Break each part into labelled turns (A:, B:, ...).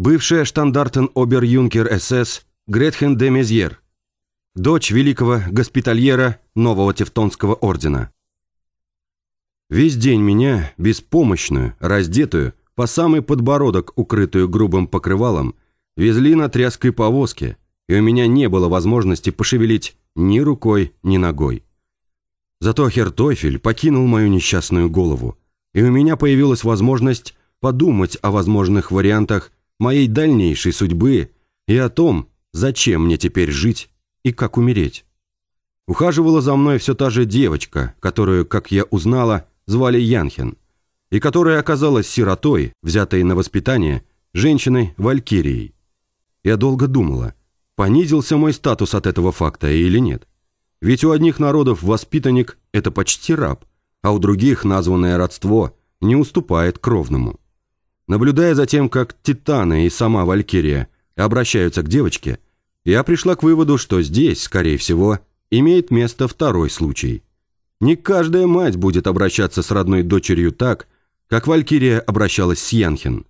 A: бывшая штандартен-обер-юнкер СС Гретхен де Мезьер, дочь великого госпитальера нового Тевтонского ордена. Весь день меня, беспомощную, раздетую, по самый подбородок, укрытую грубым покрывалом, везли на тряской повозке, и у меня не было возможности пошевелить ни рукой, ни ногой. Зато Хертофель покинул мою несчастную голову, и у меня появилась возможность подумать о возможных вариантах моей дальнейшей судьбы и о том, зачем мне теперь жить и как умереть. Ухаживала за мной все та же девочка, которую, как я узнала, звали Янхен, и которая оказалась сиротой, взятой на воспитание, женщиной-валькирией. Я долго думала, понизился мой статус от этого факта или нет. Ведь у одних народов воспитанник – это почти раб, а у других названное родство не уступает кровному. Наблюдая за тем, как Титана и сама Валькирия обращаются к девочке, я пришла к выводу, что здесь, скорее всего, имеет место второй случай. Не каждая мать будет обращаться с родной дочерью так, как Валькирия обращалась с Янхен.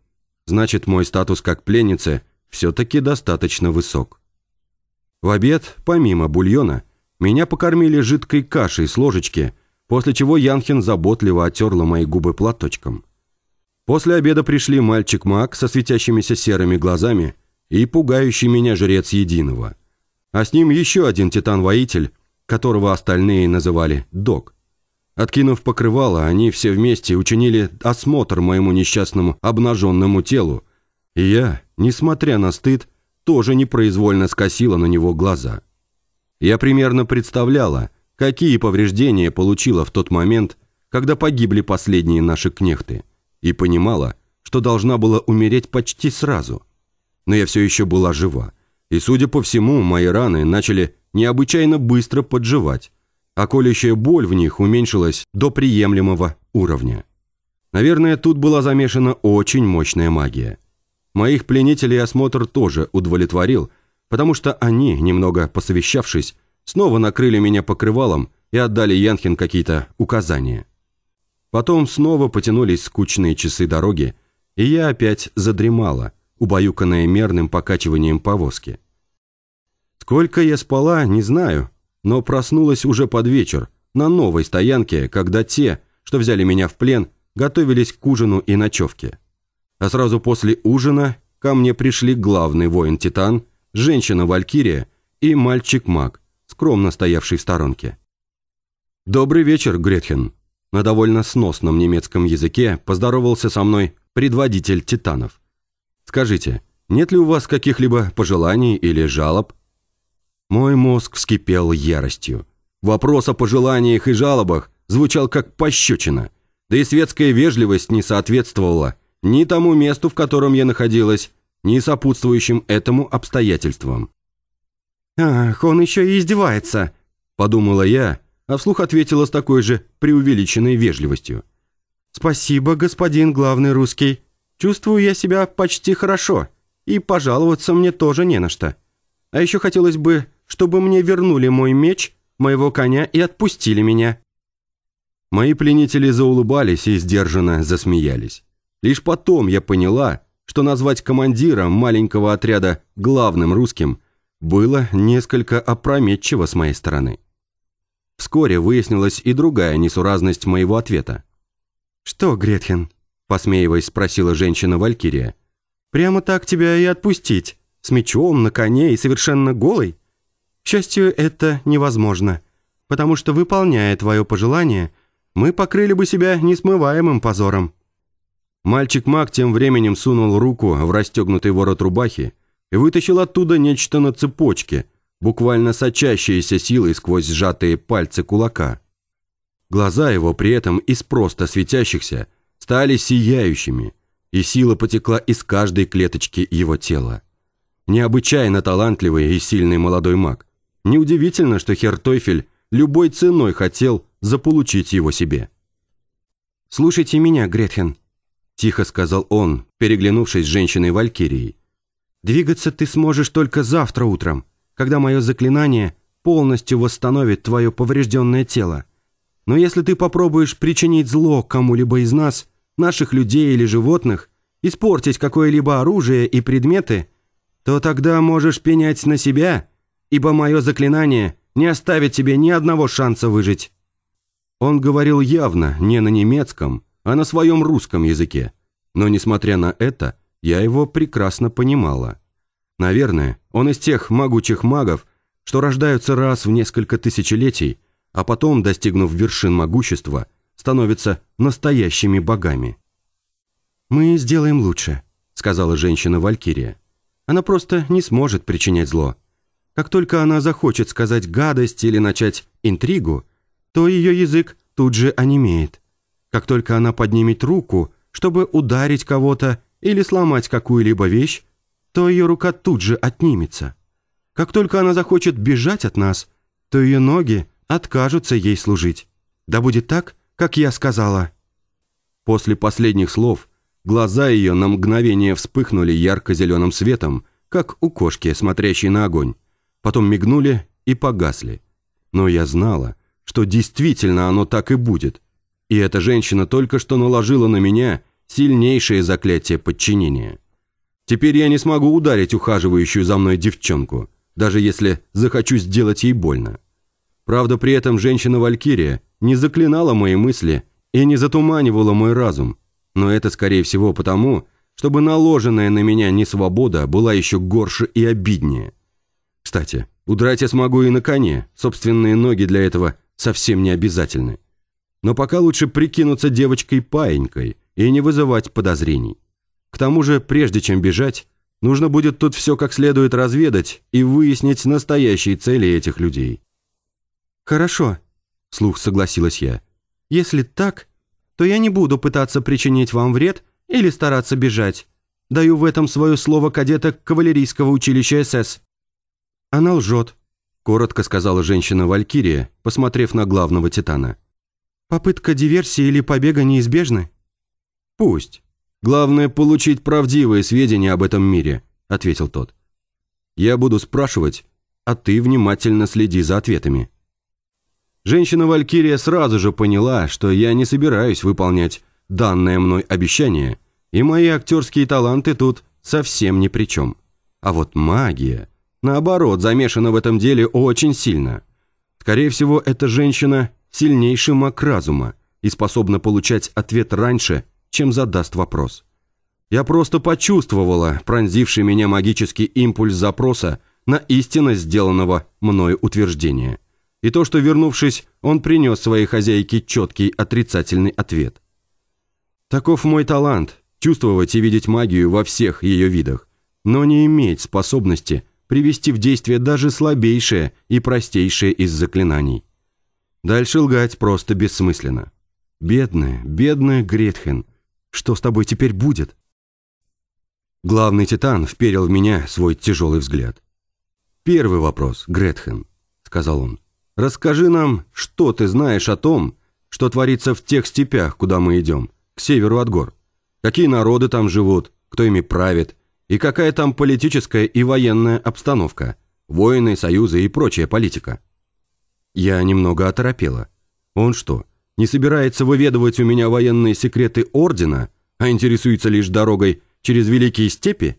A: Значит, мой статус как пленницы все-таки достаточно высок. В обед, помимо бульона, меня покормили жидкой кашей с ложечки, после чего Янхен заботливо отерла мои губы платочком. После обеда пришли мальчик-маг со светящимися серыми глазами и пугающий меня жрец Единого. А с ним еще один титан-воитель, которого остальные называли Док. Откинув покрывало, они все вместе учинили осмотр моему несчастному обнаженному телу, и я, несмотря на стыд, тоже непроизвольно скосила на него глаза. Я примерно представляла, какие повреждения получила в тот момент, когда погибли последние наши кнехты, и понимала, что должна была умереть почти сразу. Но я все еще была жива, и, судя по всему, мои раны начали необычайно быстро подживать, а колющая боль в них уменьшилась до приемлемого уровня. Наверное, тут была замешана очень мощная магия. Моих пленителей осмотр тоже удовлетворил – потому что они, немного посовещавшись, снова накрыли меня покрывалом и отдали Янхин какие-то указания. Потом снова потянулись скучные часы дороги, и я опять задремала, убаюканная мерным покачиванием повозки. Сколько я спала, не знаю, но проснулась уже под вечер, на новой стоянке, когда те, что взяли меня в плен, готовились к ужину и ночевке. А сразу после ужина ко мне пришли главный воин-титан женщина-валькирия и мальчик-маг, скромно стоявший в сторонке. «Добрый вечер, Гретхен!» На довольно сносном немецком языке поздоровался со мной предводитель титанов. «Скажите, нет ли у вас каких-либо пожеланий или жалоб?» Мой мозг вскипел яростью. Вопрос о пожеланиях и жалобах звучал как пощечина, да и светская вежливость не соответствовала ни тому месту, в котором я находилась, ни сопутствующим этому обстоятельствам.
B: «Ах, он еще и издевается», – подумала я, а вслух ответила с такой же преувеличенной вежливостью. «Спасибо, господин главный русский. Чувствую я себя почти хорошо, и пожаловаться мне тоже не на что. А еще хотелось бы, чтобы мне вернули мой меч, моего коня и отпустили меня».
A: Мои пленители заулыбались и сдержанно засмеялись. Лишь потом я поняла, что назвать командира маленького отряда главным русским было несколько опрометчиво с моей стороны. Вскоре выяснилась и другая несуразность моего ответа.
B: «Что, Гретхен?» – посмеиваясь, спросила женщина-валькирия. «Прямо так тебя и отпустить? С мечом, на коне и совершенно голой? К счастью, это невозможно, потому что, выполняя твое пожелание, мы покрыли бы себя несмываемым позором».
A: Мальчик-маг тем временем сунул руку в расстегнутый ворот рубахи и вытащил оттуда нечто на цепочке, буквально сочащееся силой сквозь сжатые пальцы кулака. Глаза его при этом из просто светящихся стали сияющими, и сила потекла из каждой клеточки его тела. Необычайно талантливый и сильный молодой маг. Неудивительно, что Хертойфель любой ценой хотел заполучить его себе.
B: «Слушайте меня, Гретхен», Тихо сказал он, переглянувшись с женщиной-валькирией. «Двигаться ты сможешь только завтра утром, когда мое заклинание полностью восстановит твое поврежденное тело. Но если ты попробуешь причинить зло кому-либо из нас, наших людей или животных, испортить какое-либо оружие и предметы, то тогда можешь пенять на себя, ибо мое заклинание не оставит тебе ни одного шанса выжить». Он говорил явно не на немецком, а на своем русском языке. Но, несмотря на это, я его прекрасно понимала. Наверное, он из тех могучих магов, что рождаются раз в несколько тысячелетий, а потом, достигнув вершин могущества, становятся настоящими богами. «Мы сделаем лучше», — сказала женщина-валькирия. «Она просто не сможет причинять зло. Как только она захочет сказать гадость или начать интригу, то ее язык тут же онемеет. Как только она поднимет руку, чтобы ударить кого-то или сломать какую-либо вещь, то ее рука тут же отнимется. Как только она захочет бежать от нас, то ее ноги откажутся ей служить. Да будет так, как я сказала». После последних слов глаза ее на мгновение вспыхнули ярко-зеленым светом, как у кошки, смотрящей на огонь. Потом мигнули и погасли. Но я знала, что действительно оно так и будет. И эта женщина только что наложила на меня сильнейшее заклятие подчинения. Теперь я не смогу ударить ухаживающую за мной девчонку, даже если захочу сделать ей больно. Правда, при этом женщина-валькирия не заклинала мои мысли и не затуманивала мой разум, но это, скорее всего, потому, чтобы наложенная на меня несвобода была еще горше и обиднее. Кстати, удрать я смогу и на коне, собственные ноги для этого совсем не обязательны. Но пока лучше прикинуться девочкой-паенькой и не вызывать подозрений. К тому же, прежде чем бежать, нужно будет тут все как следует разведать и выяснить настоящие цели этих людей. «Хорошо», — слух согласилась я. «Если так, то я не буду пытаться причинить вам вред или стараться бежать. Даю в этом свое слово кадета кавалерийского училища СС». «Она лжет», — коротко сказала женщина-валькирия, посмотрев на главного титана. «Попытка диверсии или побега неизбежны?» «Пусть. Главное – получить правдивые сведения об этом мире», – ответил тот. «Я буду спрашивать, а ты внимательно следи за ответами». Женщина-валькирия сразу же поняла, что я не собираюсь выполнять данное мной обещание, и мои актерские таланты тут совсем ни при чем. А вот магия, наоборот, замешана в этом деле очень сильно. Скорее всего, эта женщина – сильнейший маг разума и способна получать ответ раньше, чем задаст вопрос. Я просто почувствовала пронзивший меня магический импульс запроса на истинность сделанного мною утверждения. И то, что, вернувшись, он принес своей хозяйке четкий отрицательный ответ. Таков мой талант – чувствовать и видеть магию во всех ее видах, но не иметь способности привести в действие даже слабейшее и простейшее из заклинаний. Дальше лгать просто бессмысленно. Бедная, бедная Гретхен – что с тобой теперь будет?» Главный титан вперил в меня свой тяжелый взгляд. «Первый вопрос, Гретхен», — сказал он. «Расскажи нам, что ты знаешь о том, что творится в тех степях, куда мы идем, к северу от гор. Какие народы там живут, кто ими правит, и какая там политическая и военная обстановка, воины, союзы и прочая политика». Я немного оторопела. Он что, не собирается выведывать у меня военные секреты Ордена, а интересуется лишь дорогой через Великие Степи?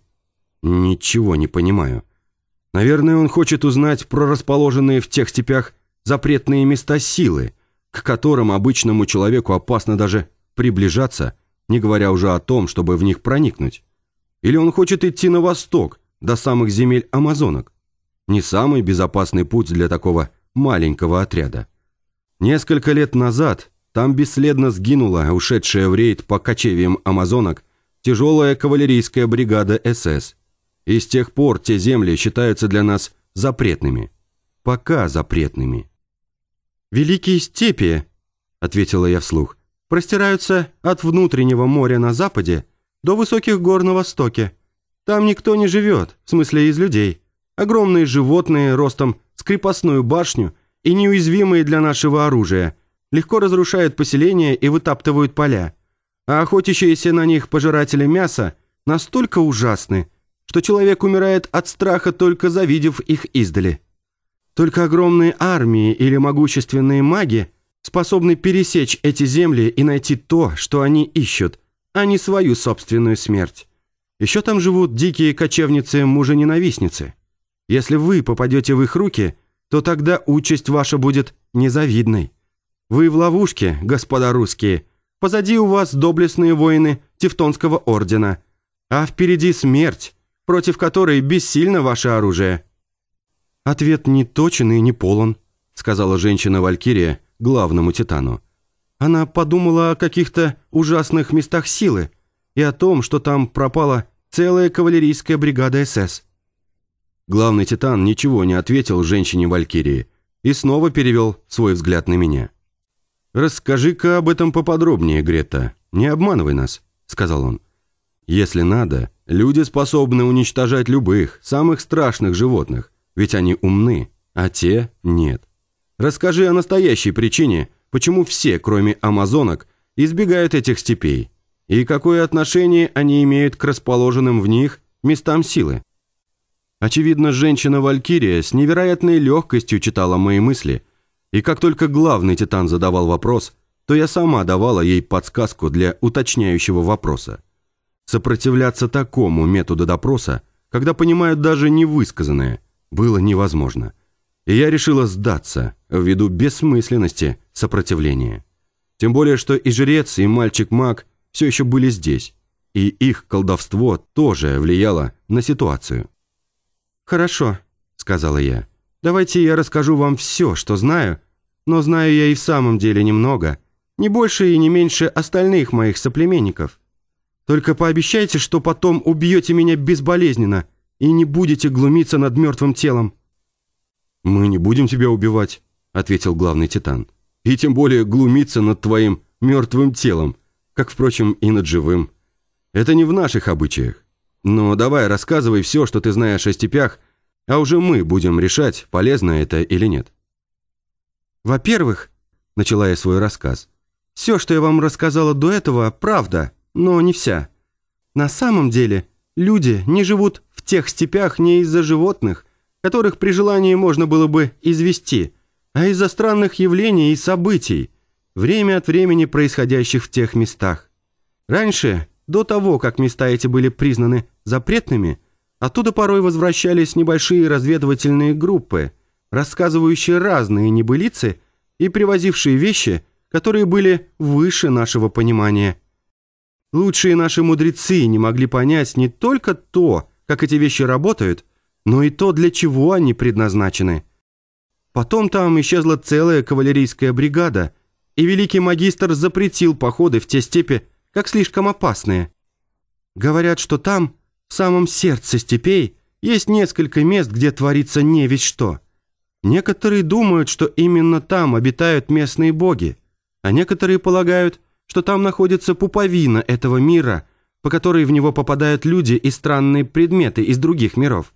B: Ничего не понимаю. Наверное, он хочет узнать про расположенные в тех степях запретные места силы, к которым обычному человеку опасно даже приближаться, не говоря уже о том, чтобы в них проникнуть. Или он хочет идти на восток, до самых земель Амазонок. Не самый безопасный путь для такого маленького отряда. Несколько лет назад там бесследно сгинула, ушедшая в рейд по кочевьям амазонок, тяжелая кавалерийская бригада СС. И с тех пор те земли считаются для нас запретными. Пока запретными. «Великие степи», — ответила я вслух, «простираются от внутреннего моря на западе до высоких гор на востоке. Там никто не живет, в смысле из людей. Огромные животные ростом с крепостную башню и неуязвимые для нашего оружия — легко разрушают поселения и вытаптывают поля, а охотящиеся на них пожиратели мяса настолько ужасны, что человек умирает от страха, только завидев их издали. Только огромные армии или могущественные маги способны пересечь эти земли и найти то, что они ищут, а не свою собственную смерть. Еще там живут дикие кочевницы-мужа-ненавистницы. Если вы попадете в их руки, то тогда участь ваша будет незавидной. Вы в ловушке, господа русские. Позади у вас доблестные воины Тевтонского ордена, а впереди смерть, против которой бессильно ваше оружие». «Ответ не точен и не полон», — сказала женщина-валькирия главному титану. Она подумала о каких-то ужасных местах силы и о том, что там пропала целая кавалерийская бригада СС. Главный титан ничего не ответил женщине-валькирии и снова перевел свой взгляд на меня. «Расскажи-ка об этом поподробнее, Грета. Не обманывай нас», — сказал он. «Если надо, люди способны уничтожать любых, самых страшных животных, ведь они умны, а те нет. Расскажи о настоящей причине, почему все, кроме амазонок, избегают этих степей, и какое отношение они имеют к расположенным в них местам силы. Очевидно, женщина-валькирия с невероятной легкостью читала мои мысли, и как только главный титан задавал вопрос, то я сама давала ей подсказку для уточняющего вопроса. Сопротивляться такому методу допроса, когда понимают даже невысказанное, было невозможно. И я решила сдаться, ввиду бессмысленности сопротивления. Тем более, что и жрец, и мальчик-маг все еще были здесь, и их колдовство тоже влияло на ситуацию. «Хорошо», — сказала я. «Давайте я расскажу вам все, что знаю, но знаю я и в самом деле немного, не больше и не меньше остальных моих соплеменников. Только пообещайте, что потом убьете меня безболезненно и не будете глумиться над мертвым телом». «Мы не будем тебя убивать», — ответил главный титан. «И тем более глумиться над твоим мертвым телом, как, впрочем, и над живым. Это не в наших обычаях. «Ну, давай, рассказывай все, что ты знаешь о степях, а уже мы будем решать, полезно это или нет». «Во-первых», — начала я свой рассказ, «все, что я вам рассказала до этого, правда, но не вся. На самом деле люди не живут в тех степях не из-за животных, которых при желании можно было бы извести, а из-за странных явлений и событий, время от времени происходящих в тех местах. Раньше до того, как места эти были признаны запретными, оттуда порой возвращались небольшие разведывательные группы, рассказывающие разные небылицы и привозившие вещи, которые были выше нашего понимания. Лучшие наши мудрецы не могли понять не только то, как эти вещи работают, но и то, для чего они предназначены. Потом там исчезла целая кавалерийская бригада, и великий магистр запретил походы в те степи, как слишком опасные. Говорят, что там, в самом сердце степей, есть несколько мест, где творится не весь что. Некоторые думают, что именно там обитают местные боги, а некоторые полагают, что там находится пуповина этого мира, по которой в него попадают люди и странные предметы из других миров.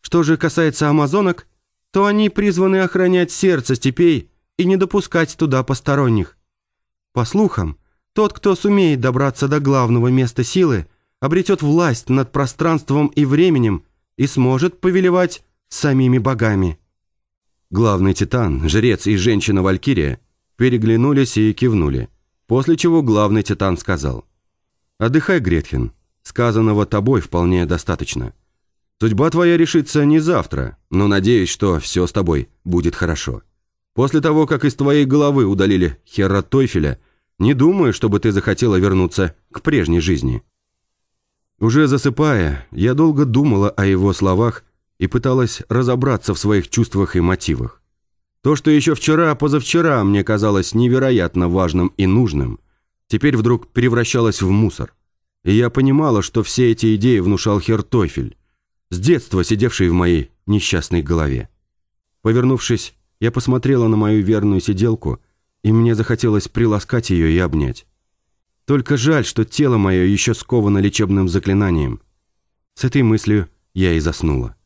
B: Что же касается амазонок, то они призваны охранять сердце степей и не допускать туда посторонних. По слухам, тот, кто сумеет добраться до главного места силы, обретет власть над пространством и временем и сможет повелевать самими богами. Главный титан, жрец и женщина-валькирия переглянулись и кивнули, после чего главный титан сказал «Отдыхай, Гретхен, сказанного тобой вполне достаточно. Судьба твоя решится не завтра, но надеюсь, что все с тобой будет хорошо. После того, как из твоей головы удалили Херра Тойфеля, не думаю, чтобы ты захотела вернуться к прежней жизни». Уже засыпая, я долго думала о его словах и пыталась разобраться в своих чувствах и мотивах. То, что еще вчера, позавчера мне казалось невероятно важным и нужным, теперь вдруг превращалось в мусор. И я понимала, что все эти идеи внушал Хертофель, с детства сидевший в моей несчастной голове. Повернувшись, я посмотрела на мою верную сиделку – и мне захотелось приласкать ее и обнять. Только жаль, что тело мое еще сковано лечебным заклинанием. С этой мыслью я и заснула.